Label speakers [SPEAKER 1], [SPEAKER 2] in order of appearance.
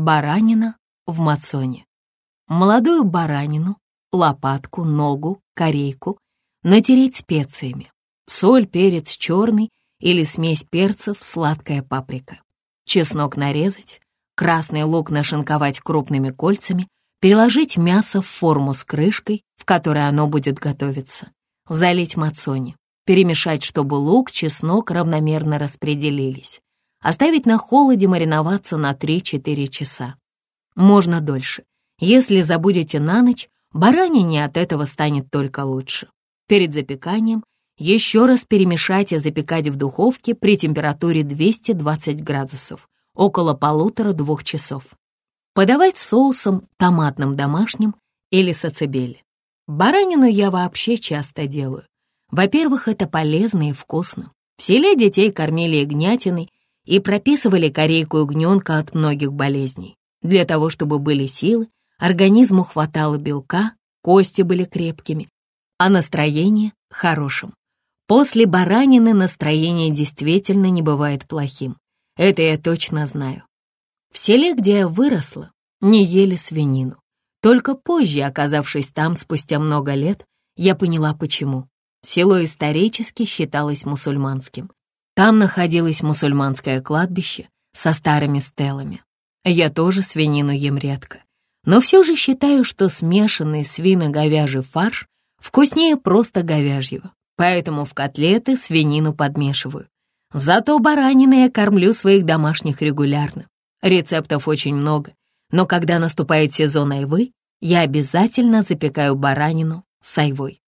[SPEAKER 1] Баранина в мацоне. Молодую баранину, лопатку, ногу, корейку натереть специями. Соль, перец черный или смесь перцев, сладкая паприка. Чеснок нарезать, красный лук нашинковать крупными кольцами, переложить мясо в форму с крышкой, в которой оно будет готовиться, залить мацони, перемешать, чтобы лук, чеснок равномерно распределились, оставить на холоде мариноваться на 3-4 часа. Можно дольше. Если забудете на ночь, баранине от этого станет только лучше. Перед запеканием еще раз перемешать и запекать в духовке при температуре 220 градусов, около полутора-двух часов. Подавать соусом томатным домашним или сацебели. Баранину я вообще часто делаю. Во-первых, это полезно и вкусно. В селе детей кормили ягнятиной и прописывали корейку ягненка от многих болезней. Для того, чтобы были силы, организму хватало белка, кости были крепкими, а настроение — хорошим. После баранины настроение действительно не бывает плохим. Это я точно знаю. В селе, где я выросла, не ели свинину. Только позже, оказавшись там спустя много лет, я поняла, почему. Село исторически считалось мусульманским. Там находилось мусульманское кладбище со старыми стелами. Я тоже свинину ем редко. Но все же считаю, что смешанный свино-говяжий фарш вкуснее просто говяжьего поэтому в котлеты свинину подмешиваю. Зато бараниной я кормлю своих домашних регулярно. Рецептов очень много, но когда наступает сезон айвы, я обязательно запекаю баранину с айвой.